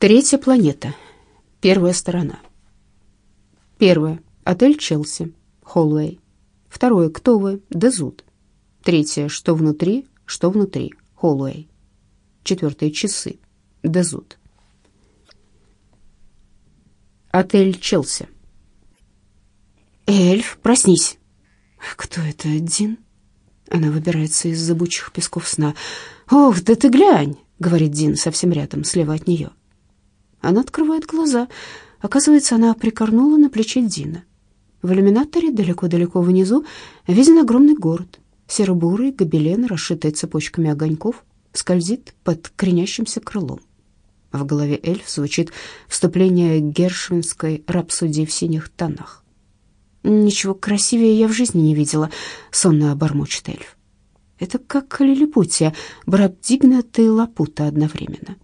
Третья планета. Первая сторона. Первое. Отель Челси. Холлвей. Второе. Кто вы? Дезуд. Третье. Что внутри? Что внутри? Холлвей. Четвертое. Часы. Дезуд. Отель Челси. «Эльф, проснись!» «Кто это, Дин?» Она выбирается из зыбучих песков сна. «Ох, да ты глянь!» — говорит Дин совсем рядом, слева от нее. Она открывает глаза. Оказывается, она прикорнула на плече Дина. В иллюминаторе далеко-далеко внизу виден огромный город. Серо-бурый гобелен, расшитый цепочками огоньков, скользит под кренящимся крылом. В голове эльф звучит вступление гершвинской рапсодии в синих тонах. «Ничего красивее я в жизни не видела», — сонно обормочет эльф. Это как лилипутия, Брабдигната и Лапута одновременно.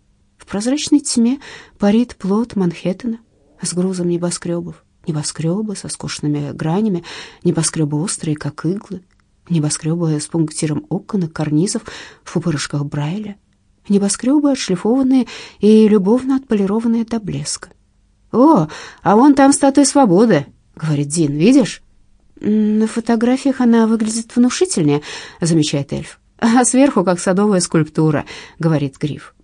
В прозрачной тьме парит плод Манхэттена с грузом небоскребов. Небоскребы со скошенными гранями, небоскребы острые, как иглы, небоскребы с пунктиром окон и карнизов в пупырышках Брайля, небоскребы отшлифованные и любовно отполированные до блеска. «О, а вон там статуя свободы», — говорит Дин, — «видишь?» «На фотографиях она выглядит внушительнее», — замечает эльф. «А сверху, как садовая скульптура», — говорит Гриф.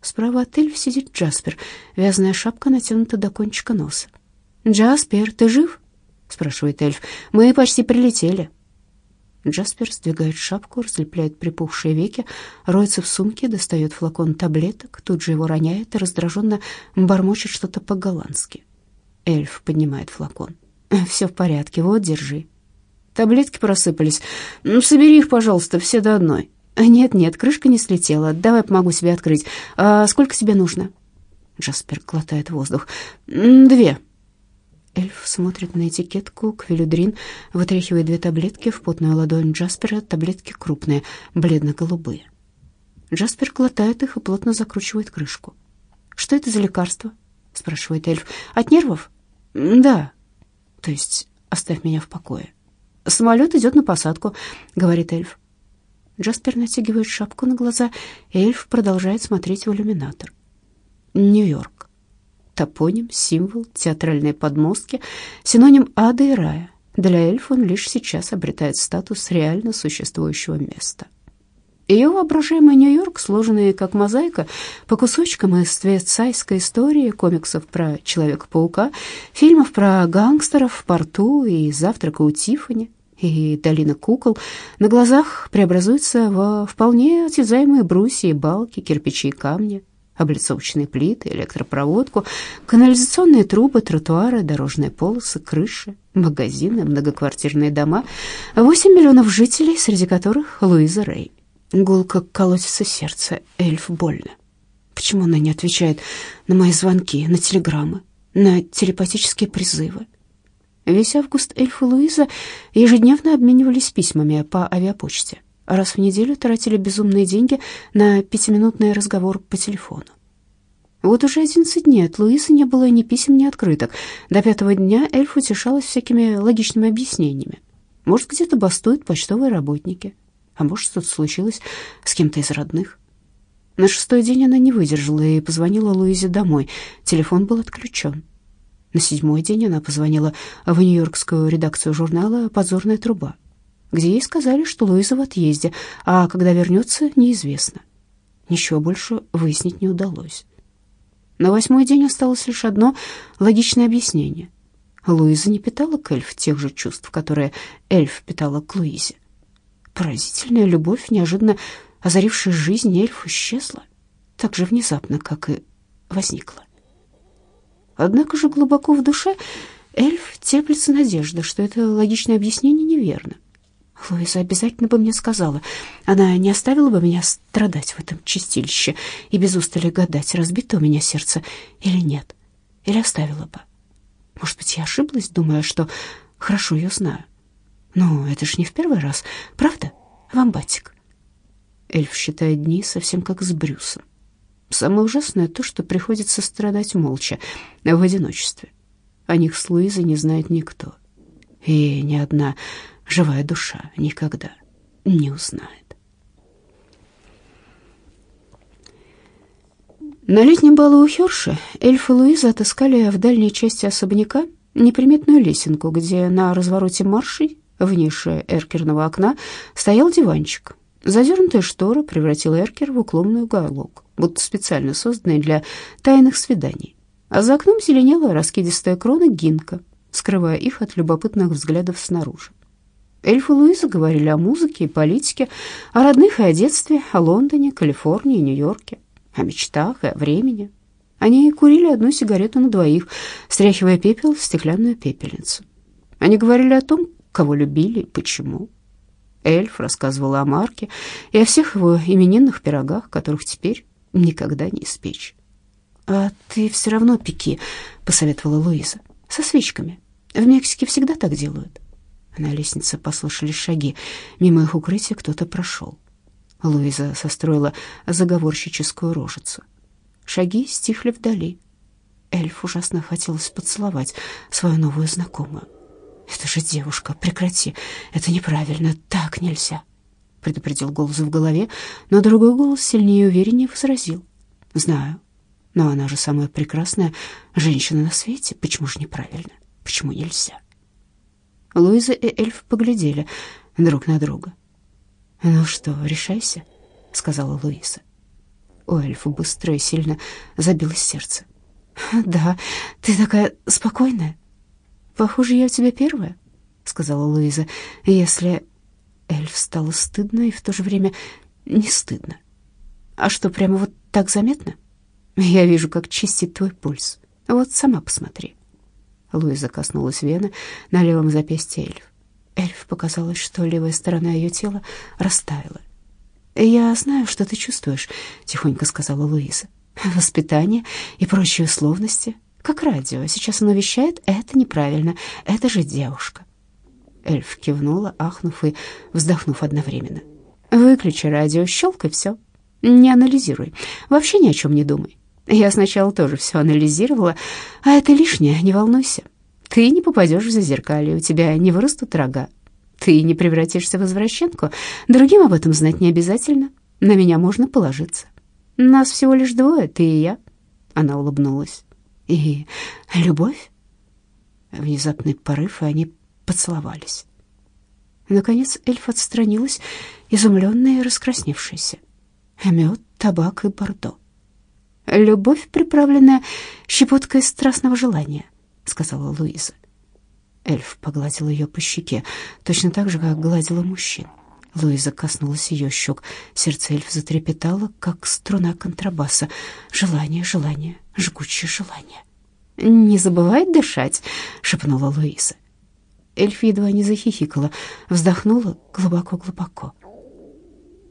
Справа от эльфа сидит Джаспер. Вязаная шапка натянута до кончика носа. «Джаспер, ты жив?» — спрашивает эльф. «Мы почти прилетели». Джаспер сдвигает шапку, разлепляет припухшие веки, роется в сумке, достает флакон таблеток, тут же его роняет и раздраженно бормочет что-то по-голландски. Эльф поднимает флакон. «Все в порядке, вот, держи». Таблетки просыпались. Ну, собери их, пожалуйста, все до одной. Нет-нет, крышка не слетела. Давай помогу себе открыть. А сколько тебе нужно? Джаспер глотает воздух. Две. Эльф смотрит на этикетку «Квилюдрин», вытряхивает две таблетки в потную ладонь Джаспера, таблетки крупные, бледно-голубые. Джаспер глотает их и плотно закручивает крышку. «Что это за лекарство?» — спрашивает эльф. «От нервов?» «Да». «То есть оставь меня в покое». «Самолет идет на посадку», — говорит эльф. Джаспер натягивает шапку на глаза, эльф продолжает смотреть в иллюминатор. Нью-Йорк. Топоним, символ, театральные подмостки, синоним ада и рая. Для эльфа он лишь сейчас обретает статус реально существующего места. Ее воображаемый Нью-Йорк, сложенный как мозаика, по кусочкам из швейцарской истории, комиксов про Человека-паука, фильмов про гангстеров в порту и завтрака у Тиффани, и долина кукол на глазах преобразуется во вполне осязаемые брусья и балки, кирпичи и камни, облицовочные плиты, электропроводку, канализационные трубы, тротуары, дорожные полосы, крыши, магазины, многоквартирные дома, 8 миллионов жителей, среди которых Луиза Рэй. Гулко колотится сердце, эльф больно. Почему она не отвечает на мои звонки, на телеграммы, на телепатические призывы? Весь август эльф и Луиза ежедневно обменивались письмами по авиапочте. Раз в неделю тратили безумные деньги на пятиминутный разговор по телефону. Вот уже одиннадцать дней от Луизы не было ни писем, ни открыток. До пятого дня эльф утешалась всякими логичными объяснениями. Может, где-то бастуют почтовые работники, а может, что-то случилось с кем-то из родных. На шестой день она не выдержала и позвонила Луизе домой. Телефон был отключен. На седьмой день она позвонила в нью-йоркскую редакцию журнала «Подзорная труба», где ей сказали, что Луиза в отъезде, а когда вернется, неизвестно. Ничего больше выяснить не удалось. На восьмой день осталось лишь одно логичное объяснение. Луиза не питала к эльф тех же чувств, которые эльф питала к Луизе. Поразительная любовь, неожиданно озарившая жизнь эльф, исчезла так же внезапно, как и возникла. Однако же глубоко в душе эльф теплится надежда, что это логичное объяснение неверно. Луиза обязательно бы мне сказала. Она не оставила бы меня страдать в этом чистилище и без устали гадать, разбито у меня сердце или нет. Или оставила бы. Может быть, я ошиблась, думая, что хорошо ее знаю. Но это ж не в первый раз, правда, вамбатик? Эльф считает дни совсем как с Брюсом. Самое ужасное то, что приходится страдать молча, в одиночестве. О них с Луизой не знает никто. И ни одна живая душа никогда не узнает. На летнем балу у Херши Эльф и Луиза отыскали в дальней части особняка неприметную лесенку, где на развороте маршей в нише эркерного окна стоял диванчик. Задернутая штора превратила эркер в уклонный уголок, будто специально созданный для тайных свиданий. А за окном зеленела раскидистая крона гинка, скрывая их от любопытных взглядов снаружи. Эльф и Луиза говорили о музыке и политике, о родных и о детстве, о Лондоне, Калифорнии, Нью-Йорке о мечтах и о времени. Они курили одну сигарету на двоих, стряхивая пепел в стеклянную пепельницу. Они говорили о том, кого любили и почему. Эльф рассказывал о Марке и о всех его именинных пирогах, которых теперь никогда не испечь. «А ты все равно пеки», — посоветовала Луиза, — «со свечками. В Мексике всегда так делают». На лестнице послышались шаги. Мимо их укрытия кто-то прошел. Луиза состроила заговорщическую рожицу. Шаги стихли вдали. Эльф ужасно хотелось поцеловать свою новую знакомую. «Это же девушка, прекрати, это неправильно, так нельзя», — предупредил голос в голове, но другой голос сильнее и увереннее возразил. «Знаю, но она же самая прекрасная женщина на свете, почему же неправильно, почему нельзя?» Луиза и эльф поглядели друг на друга. «Ну что, решайся», — сказала Луиза. У эльфа быстро и сильно забилось сердце. «Да, ты такая спокойная. Похоже, я у тебя первая», — сказала Луиза. «Если...» Эльф стало стыдно и в то же время не стыдно. «А что, прямо вот так заметно? Я вижу, как чистит твой пульс. Вот сама посмотри». Луиза коснулась вены на левом запястье эльф. Эльф показалось, что левая сторона ее тела растаяла. «Я знаю, что ты чувствуешь», — тихонько сказала Луиза. «Воспитание и прочие условности, как радио. Сейчас оно вещает, это неправильно, это же девушка». Эльф кивнула, ахнув и вздохнув одновременно. «Выключи радио, щелкай все. Не анализируй, вообще ни о чем не думай. Я сначала тоже все анализировала, а это лишнее, не волнуйся. Ты не попадешь в зазеркалье, у тебя не вырастут рога. Ты не превратишься в извращенку. Другим об этом знать не обязательно. На меня можно положиться. Нас всего лишь двое, ты и я. Она улыбнулась. И любовь? Внезапный порыв, и они поцеловались. Наконец эльф отстранилась, изумленная и раскрасневшаяся. Мед, табак и бордо. Любовь, приправленная щепоткой страстного желания —— сказала Луиза. Эльф погладил ее по щеке, точно так же, как гладила мужчин. Луиза коснулась ее щек. Сердце эльф затрепетало, как струна контрабаса. Желание, желание, жгучее желание. «Не забывай дышать», — шепнула Луиза. Эльф едва не захихикала, вздохнула глубоко-глубоко.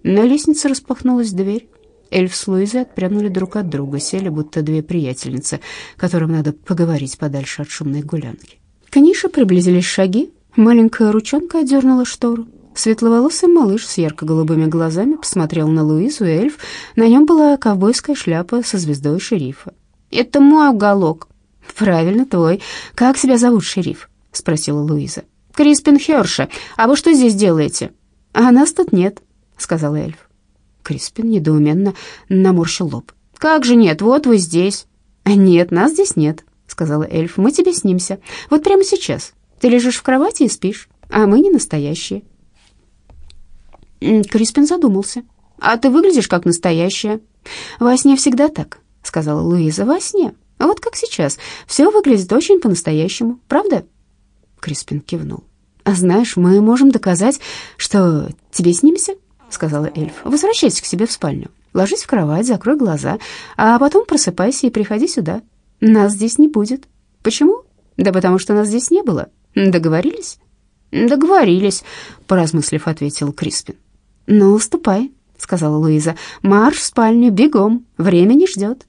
На лестнице распахнулась дверь. Эльф с Луизой отпрянули друг от друга, сели, будто две приятельницы, которым надо поговорить подальше от шумной гулянки. К нише приблизились шаги, маленькая ручонка отдернула штору. Светловолосый малыш с ярко-голубыми глазами посмотрел на Луизу и эльф. На нем была ковбойская шляпа со звездой шерифа. «Это мой уголок». «Правильно, твой. Как себя зовут, шериф?» — спросила Луиза. «Криспин Херша. А вы что здесь делаете?» «А нас тут нет», — сказал эльф. Криспин недоуменно наморщил лоб. «Как же нет? Вот вы здесь». «Нет, нас здесь нет», — сказала эльф. «Мы тебе снимся. Вот прямо сейчас. Ты лежишь в кровати и спишь, а мы не настоящие». Криспин задумался. «А ты выглядишь как настоящая». «Во сне всегда так», — сказала Луиза. «Во сне. Вот как сейчас. Все выглядит очень по-настоящему. Правда?» Криспин кивнул. «А знаешь, мы можем доказать, что тебе снимся». — сказала эльф. «Возвращайся к себе в спальню. Ложись в кровать, закрой глаза, а потом просыпайся и приходи сюда. Нас здесь не будет. Почему? Да потому что нас здесь не было. Договорились?» «Договорились», — поразмыслив, ответил Криспин. «Ну, ступай», — сказала Луиза. «Марш в спальню, бегом, время не ждет».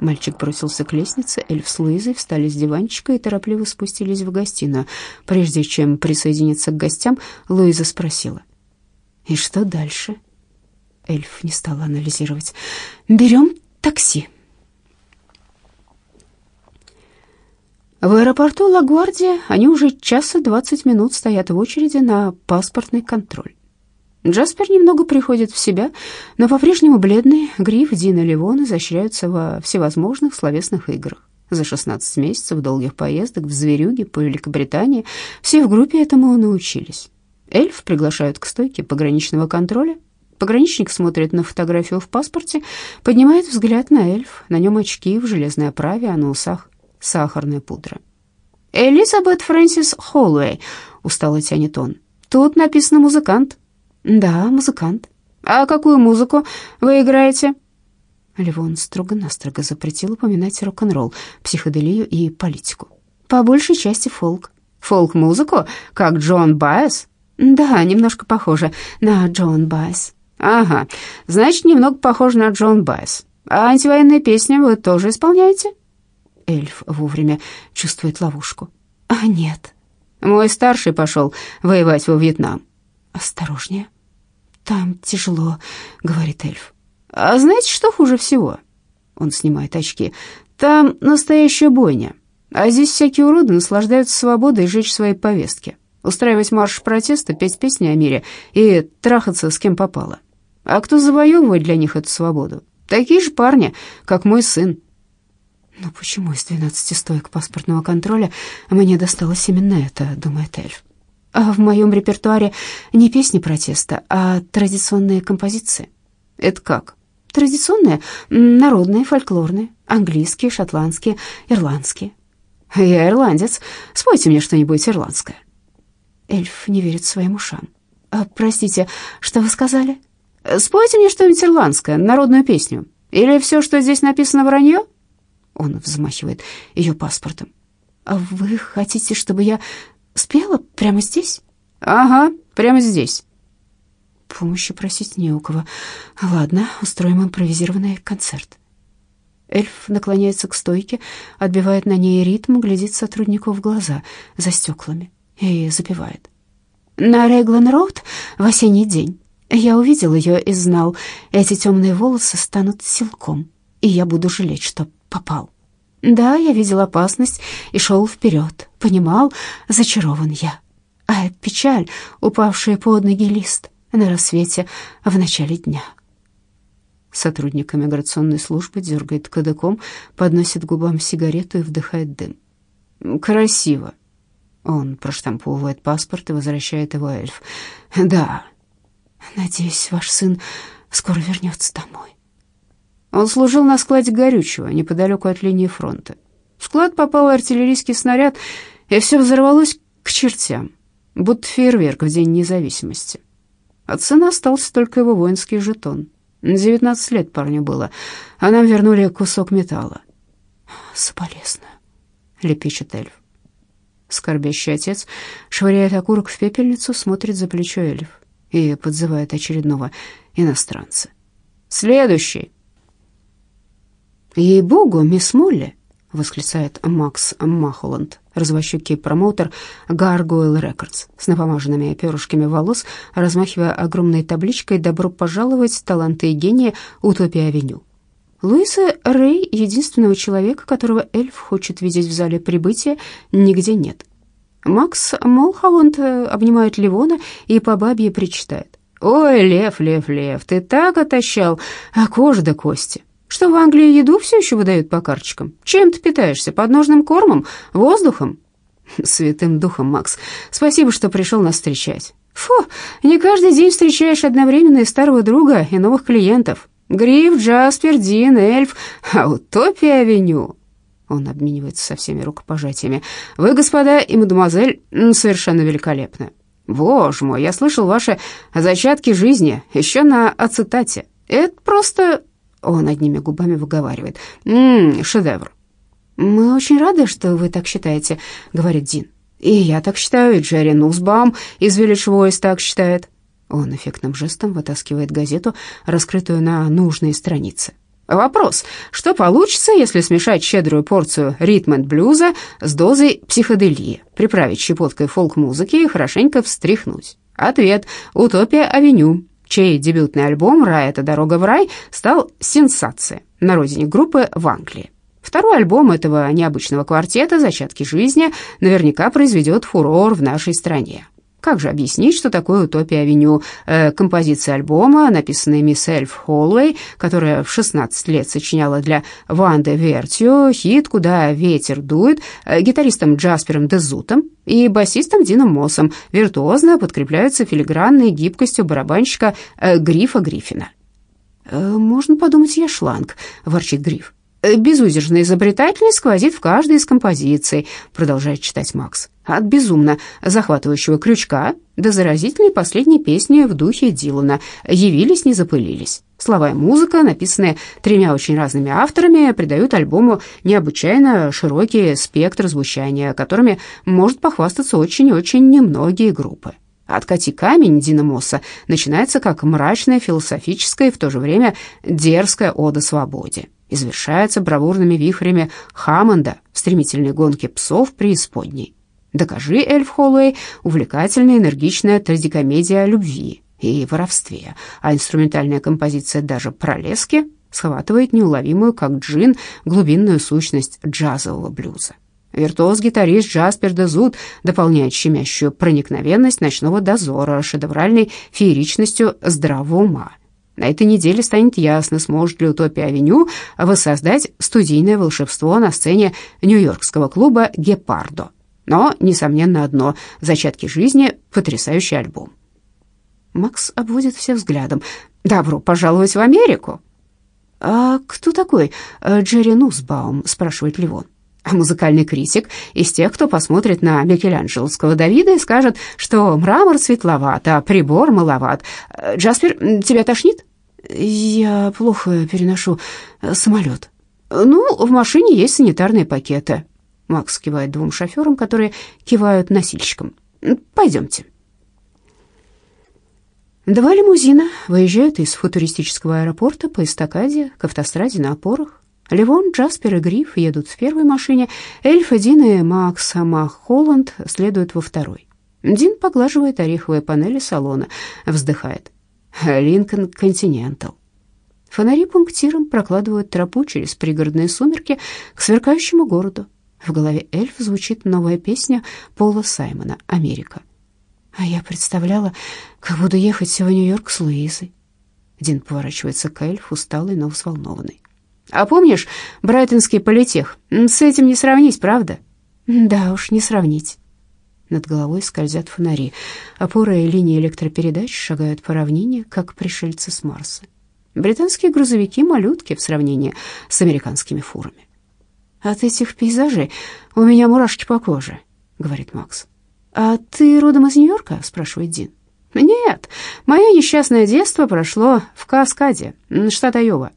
Мальчик бросился к лестнице, эльф с Луизой встали с диванчика и торопливо спустились в гостиную. Прежде чем присоединиться к гостям, Луиза спросила. И что дальше? Эльф не стал анализировать. Берем такси. В аэропорту Лагвардия они уже час и двадцать минут стоят в очереди на паспортный контроль. Джаспер немного приходит в себя, но по-прежнему бледный Гриф, Дин и Ливон изощряются во всевозможных словесных играх. За 16 месяцев долгих поездок в Зверюги по Великобритании все в группе этому научились. Эльф приглашают к стойке пограничного контроля. Пограничник смотрит на фотографию в паспорте, поднимает взгляд на эльф. На нем очки в железной оправе, а на усах сахарная пудра. «Элизабет Фрэнсис Холлоуэй», — устало тянет он. «Тут написано «музыкант». «Да, музыкант». «А какую музыку вы играете?» Ливон строго-настрого запретил упоминать рок-н-ролл, психоделию и политику. «По большей части фолк». «Фолк-музыку? Как Джон Байес?» «Да, немножко похоже на Джон Байес». «Ага, значит, немного похоже на Джон Байес. А антивоенные песни вы тоже исполняете?» Эльф вовремя чувствует ловушку. «А нет». «Мой старший пошел воевать во Вьетнам». «Осторожнее». «Там тяжело», — говорит эльф. «А знаете, что хуже всего?» Он снимает очки. «Там настоящая бойня. А здесь всякие уроды наслаждаются свободой жечь свои повестки, устраивать марш протеста, петь песни о мире и трахаться с кем попало. А кто завоевывает для них эту свободу? Такие же парни, как мой сын». «Но почему из двенадцати стоек паспортного контроля мне досталось именно это?» — думает эльф. А в моем репертуаре не песни протеста, а традиционные композиции. Это как? Традиционные, народные, фольклорные, английские, шотландские, ирландские. Я ирландец. Спойте мне что-нибудь ирландское. Эльф не верит своим ушам. А, простите, что вы сказали? Спойте мне что-нибудь ирландское, народную песню. Или все, что здесь написано, вранье? Он взмахивает ее паспортом. А вы хотите, чтобы я спела прямо здесь? Ага, прямо здесь. Помощи просить не у кого. Ладно, устроим импровизированный концерт. Эльф наклоняется к стойке, отбивает на ней ритм, глядит сотруднику в глаза за стеклами и запевает. На Реглан-Роуд в осенний день я увидел ее и знал, эти темные волосы станут силком, и я буду жалеть, что попал. Да, я видел опасность и шел вперед, понимал, зачарован я. А печаль, упавшая под ноги лист на рассвете в начале дня. Сотрудник миграционной службы дергает кадыком, подносит губам сигарету и вдыхает дым. «Красиво». Он проштамповывает паспорт и возвращает его эльф. «Да, надеюсь, ваш сын скоро вернется домой». Он служил на складе горючего, неподалеку от линии фронта. В склад попал артиллерийский снаряд, и все взорвалось к чертям, будто фейерверк в День независимости. От сына остался только его воинский жетон. Девятнадцать лет парню было, а нам вернули кусок металла. «Соболезную», — лепечет эльф. Скорбящий отец швыряет окурок в пепельницу, смотрит за плечо эльф и подзывает очередного иностранца. «Следующий!» «Ей-богу, мисс Молли!» — восклицает Макс Махоланд, развощекий промоутер Gargoyle Records, с напомаженными перышками волос, размахивая огромной табличкой «Добро пожаловать, таланты и гении, Утопия-авеню». Луиса Рэй, единственного человека, которого эльф хочет видеть в зале прибытия, нигде нет. Макс Молхоланд э, обнимает Ливона и по бабье причитает. «Ой, Лев, Лев, Лев, ты так отощал, а кожа до кости. Что в Англии еду все еще выдают по карточкам? Чем ты питаешься? Подножным кормом? Воздухом? Святым духом, Макс. Спасибо, что пришел нас встречать. Фу, не каждый день встречаешь одновременно и старого друга, и новых клиентов. Гриф, Джаспер, Дин, Эльф, а Утопия-авеню. Он обменивается со всеми рукопожатиями. Вы, господа и мадемуазель, совершенно великолепны. Боже мой, я слышал ваши зачатки жизни еще на ацетате. Это просто он одними губами выговаривает. «Ммм, шедевр». «Мы очень рады, что вы так считаете», — говорит Дин. «И я так считаю, и Джерри Нусбаум из Village Voice так считает». Он эффектным жестом вытаскивает газету, раскрытую на нужной странице. Вопрос, что получится, если смешать щедрую порцию ритм-блюза с дозой психоделии, приправить щепоткой фолк-музыки и хорошенько встряхнуть? Ответ – «Утопия-авеню», чей дебютный альбом «Рай – это дорога в рай» стал сенсацией на родине группы в Англии. Второй альбом этого необычного квартета «Зачатки жизни» наверняка произведет фурор в нашей стране. Как же объяснить, что такое «Утопия Авеню»? Э, композиция альбома, написанная мисс Эльф Холлэй, которая в 16 лет сочиняла для Ванды Вертио хит «Куда ветер дует», э, гитаристом Джаспером Дезутом и басистом Дином Моссом, виртуозно подкрепляются филигранной гибкостью барабанщика э, Грифа Гриффина. «Э, «Можно подумать, я шланг», — ворчит Гриф. Э, «Безудержная изобретательность сквозит в каждой из композиций», — продолжает читать Макс. «От безумно захватывающего крючка до заразительной последней песни в духе Дилана «Явились, не запылились». Слова и музыка, написанные тремя очень разными авторами, придают альбому необычайно широкий спектр звучания, которыми может похвастаться очень-очень немногие группы. «Откати камень» Дина Мосса начинается как мрачная философическая и в то же время дерзкая ода свободе и завершается бравурными вихрями Хаммонда в стремительной гонке псов преисподней. «Докажи, Эльф Холлоуэй» — увлекательная, энергичная трагикомедия о любви и воровстве, а инструментальная композиция даже «Пролески» схватывает неуловимую, как джин, глубинную сущность джазового блюза. Виртуоз-гитарист Джаспер Дезут дополняет щемящую проникновенность ночного дозора шедевральной фееричностью здравого ума. На этой неделе станет ясно, сможет ли Утопия-авеню воссоздать студийное волшебство на сцене нью-йоркского клуба «Гепардо». Но, несомненно, одно – зачатки жизни – потрясающий альбом. Макс обводит всех взглядом. «Добро пожаловать в Америку!» «А кто такой э, Джерри Нусбаум?» – спрашивает Ливон. Музыкальный критик из тех, кто посмотрит на Микеланджеловского Давида и скажет, что мрамор светловат, а прибор маловат. Э, Джаспер, тебя тошнит? Я плохо переношу э, самолет. Ну, в машине есть санитарные пакеты. Макс кивает двум шоферам, которые кивают носильщикам. Пойдемте. Два лимузина выезжают из футуристического аэропорта по эстакаде к автостраде на опорах. Левон, Джаспер и Гриф едут в первой машине, Эльфа, Дин и Макс Мах Холланд следуют во второй. Дин поглаживает ореховые панели салона, вздыхает. Линкольн Континентал. Фонари пунктиром прокладывают тропу через пригородные сумерки к сверкающему городу. В голове эльф звучит новая песня Пола Саймона «Америка». А я представляла, как буду ехать в Нью-Йорк с Луизой. Дин поворачивается к эльфу, усталый, но взволнованный. «А помнишь Брайтонский политех? С этим не сравнить, правда?» «Да уж, не сравнить». Над головой скользят фонари. Опоры и линии электропередач шагают по равнине, как пришельцы с Марса. Британские грузовики — малютки в сравнении с американскими фурами. «От этих пейзажей у меня мурашки по коже», — говорит Макс. «А ты родом из Нью-Йорка?» — спрашивает Дин. «Нет, мое несчастное детство прошло в Каскаде, штат Айова».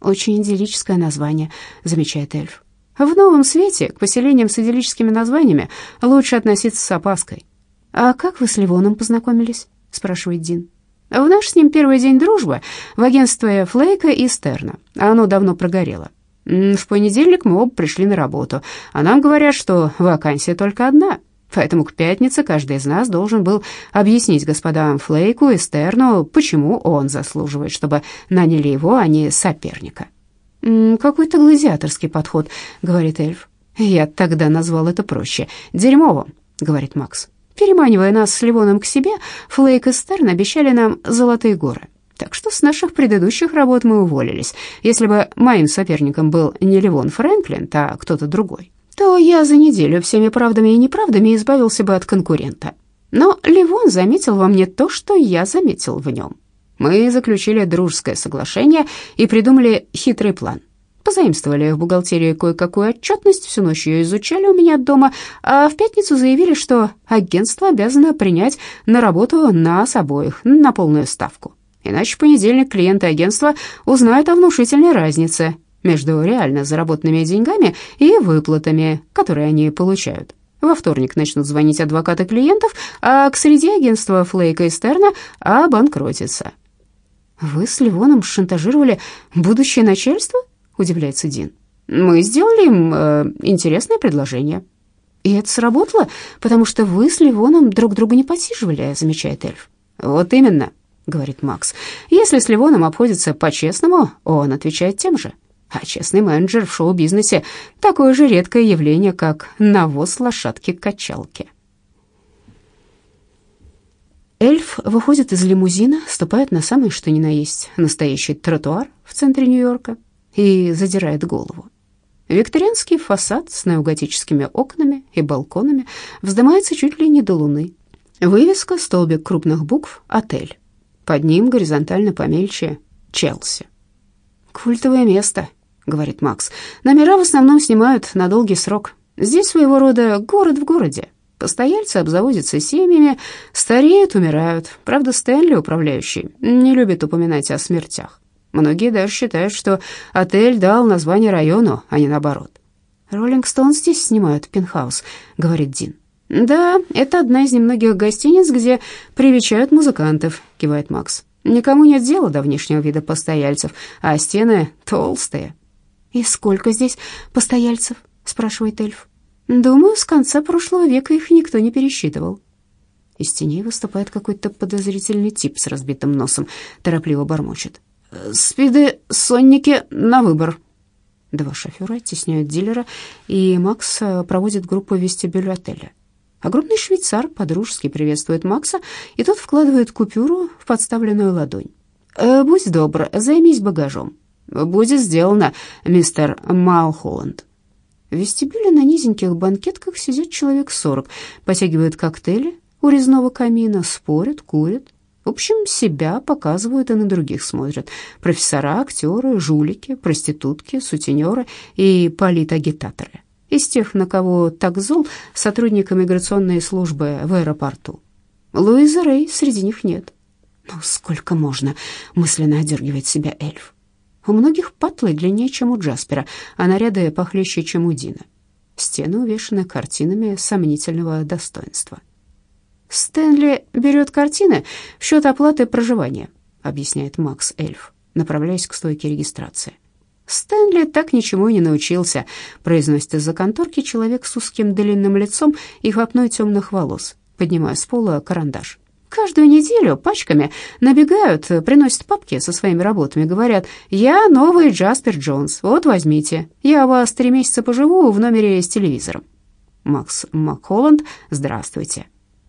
«Очень идиллическое название», — замечает эльф. В новом свете к поселениям с идиллическими названиями лучше относиться с опаской. «А как вы с Ливоном познакомились?» — спрашивает Дин. «В наш с ним первый день дружбы в агентстве Флейка и Стерна. Оно давно прогорело. В понедельник мы оба пришли на работу, а нам говорят, что вакансия только одна, поэтому к пятнице каждый из нас должен был объяснить господам Флейку и Стерну, почему он заслуживает, чтобы наняли его, а не соперника». «Какой-то гладиаторский подход», — говорит эльф. «Я тогда назвал это проще. Дерьмовым», — говорит Макс. Переманивая нас с Ливоном к себе, Флейк и Стерн обещали нам золотые горы. Так что с наших предыдущих работ мы уволились. Если бы моим соперником был не Ливон Фрэнклин, а кто-то другой, то я за неделю всеми правдами и неправдами избавился бы от конкурента. Но Ливон заметил во мне то, что я заметил в нем. Мы заключили дружеское соглашение и придумали хитрый план. Позаимствовали в бухгалтерии кое-какую отчетность, всю ночь ее изучали у меня дома, а в пятницу заявили, что агентство обязано принять на работу нас обоих на полную ставку. Иначе в понедельник клиенты агентства узнают о внушительной разнице между реально заработанными деньгами и выплатами, которые они получают. Во вторник начнут звонить адвокаты клиентов, а к среде агентства Флейка и Стерна обанкротится. «Вы с Ливоном шантажировали будущее начальство?» — удивляется Дин. «Мы сделали им э, интересное предложение». «И это сработало, потому что вы с Ливоном друг друга не посиживали», — замечает эльф. «Вот именно», — говорит Макс. «Если с Ливоном обходится по-честному, он отвечает тем же. А честный менеджер в шоу-бизнесе — такое же редкое явление, как навоз лошадки-качалки». Эльф выходит из лимузина, ступает на самый что ни на есть настоящий тротуар в центре Нью-Йорка и задирает голову. Викторианский фасад с неоготическими окнами и балконами вздымается чуть ли не до луны. Вывеска, столбик крупных букв «Отель». Под ним горизонтально помельче «Челси». «Культовое место», — говорит Макс. «Номера в основном снимают на долгий срок. Здесь своего рода город в городе. Постояльцы обзаводятся семьями, стареют, умирают. Правда, Стэнли, управляющий, не любит упоминать о смертях. Многие даже считают, что отель дал название району, а не наоборот. «Роллинг Стоун здесь снимают пентхаус», — говорит Дин. «Да, это одна из немногих гостиниц, где привечают музыкантов», — кивает Макс. «Никому нет дела до внешнего вида постояльцев, а стены толстые». «И сколько здесь постояльцев?» — спрашивает эльф. «Думаю, с конца прошлого века их никто не пересчитывал». Из теней выступает какой-то подозрительный тип с разбитым носом, торопливо бормочет. «Спиды, сонники на выбор». Два шофера оттесняют дилера, и Макс проводит группу в вестибюль отеля. Огромный швейцар подружески приветствует Макса, и тот вкладывает купюру в подставленную ладонь. «Э, «Будь добр, займись багажом». «Будет сделано, мистер Малхолланд». В вестибюле на низеньких банкетках сидят человек сорок, потягивают коктейли у резного камина, спорят, курят. В общем, себя показывают и на других смотрят. Профессора, актеры, жулики, проститутки, сутенеры и политагитаторы. Из тех, на кого так зол сотрудник иммиграционной службы в аэропорту. Луиза Рэй среди них нет. Ну, сколько можно мысленно одергивать себя эльф? У многих патлы длиннее, чем у Джаспера, а наряды похлеще, чем у Дина. Стены увешаны картинами сомнительного достоинства. «Стэнли берет картины в счет оплаты проживания», объясняет Макс Эльф, направляясь к стойке регистрации. «Стэнли так ничему и не научился», произносит из-за конторки человек с узким длинным лицом и хлопной темных волос, поднимая с пола карандаш. Каждую неделю пачками набегают, приносят папки со своими работами, говорят, «Я новый Джаспер Джонс, вот возьмите, я у вас три месяца поживу в номере с телевизором». Макс Макхолланд, здравствуйте.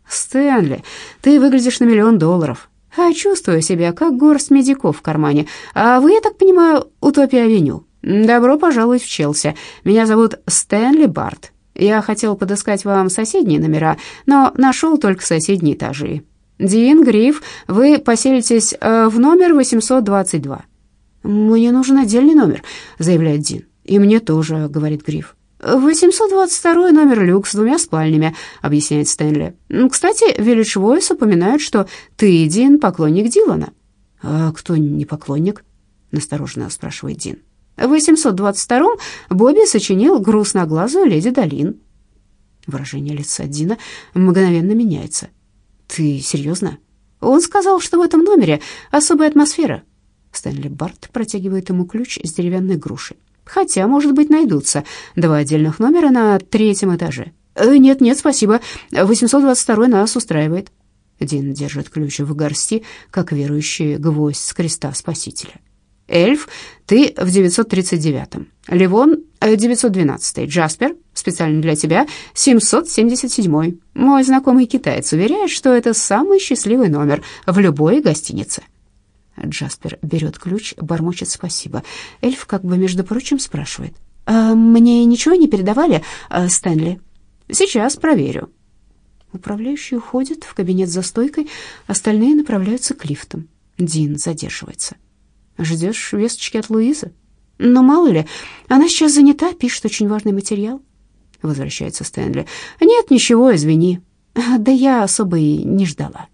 «Стэнли, ты выглядишь на миллион долларов, чувствую себя как горсть медиков в кармане. А вы, я так понимаю, Утопия-авеню. Добро пожаловать в Челси. Меня зовут Стэнли Барт. Я хотел подыскать вам соседние номера, но нашел только соседние этажи. Дин, Гриф, вы поселитесь э, в номер 822». «Мне нужен отдельный номер», — заявляет Дин. «И мне тоже», — говорит Гриф. «822 номер люкс с двумя спальнями», — объясняет Стэнли. «Кстати, Village Voice упоминает, что ты, Дин, поклонник Дилана». «А кто не поклонник?» — настороженно спрашивает Дин. В 822-м Бобби сочинил грустноглазую леди Долин. Выражение лица Дина мгновенно меняется. «Ты серьезно?» «Он сказал, что в этом номере особая атмосфера». Стэнли Барт протягивает ему ключ с деревянной грушей. Хотя, может быть, найдутся два отдельных номера на третьем этаже. Нет, нет, спасибо. 822 нас устраивает. Дин держит ключ в горсти, как верующий гвоздь с креста Спасителя. Эльф, ты в 939-м. Ливон, 912-й. Джаспер, специально для тебя, 777-й. Мой знакомый китаец уверяет, что это самый счастливый номер в любой гостинице. Джаспер берет ключ, бормочет спасибо. Эльф как бы, между прочим, спрашивает. «А «Мне ничего не передавали, а, Стэнли?» «Сейчас проверю». Управляющий уходит в кабинет за стойкой, остальные направляются к лифтам. Дин задерживается. «Ждешь весточки от Луизы?» «Ну, мало ли, она сейчас занята, пишет очень важный материал». Возвращается Стэнли. «Нет, ничего, извини». «Да я особо и не ждала».